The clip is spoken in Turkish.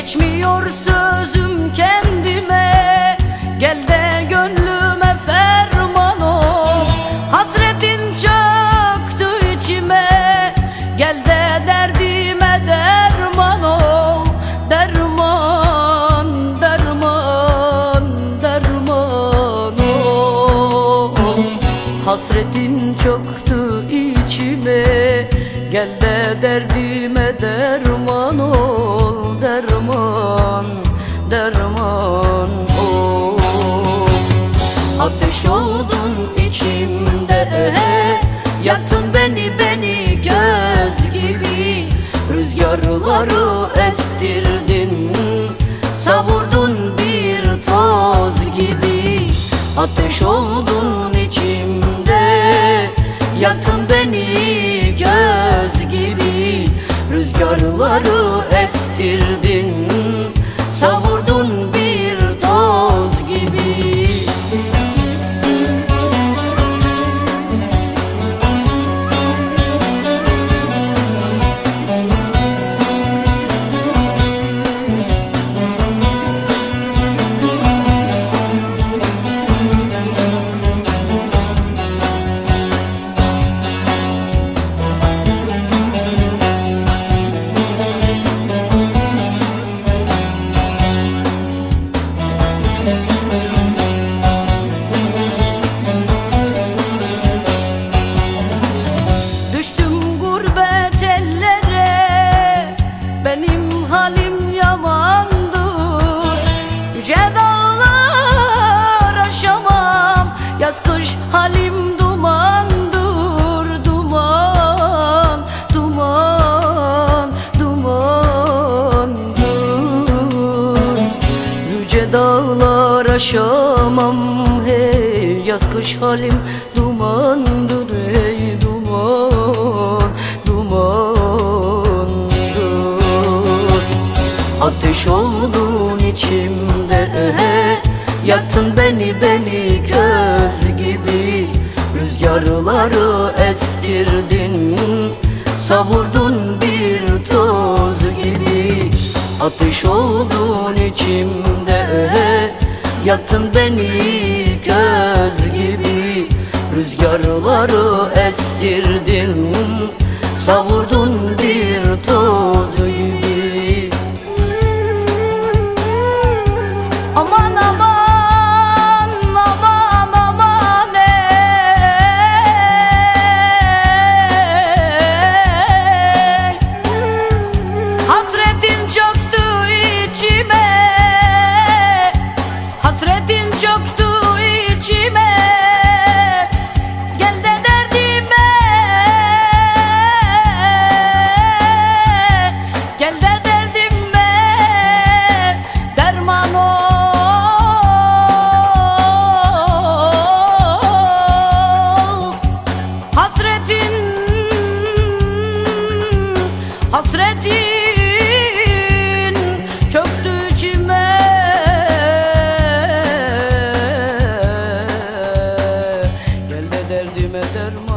Geçmiyor sözüm kendime. Gel de gönlüme ferman ol. Hasretin çöktü içime. Gel de derdime derman ol. Derman, derman, derman ol. Hasretin çöktü içime. Ateş oldun içimde Yaktın beni beni göz gibi. Rüzgarları estirdin Savurdun bir toz gibi. Ateş oldun içimde Yaktın Rüzgarları estirdin Yaz kış halim dumandır Duman, duman, dumandır Yüce dağlar aşamam hey Yaz kış halim dumandır hey duman dumandır Ateş oldun içimde Yaktın beni beni köz gibi. Rüzgarları estirdin Savurdun bir toz gibi. Ateş oldun içimde Yaktın beni köz gibi. Rüzgarları estirdin Savurdun bir toz gibi. Aman Ol Derman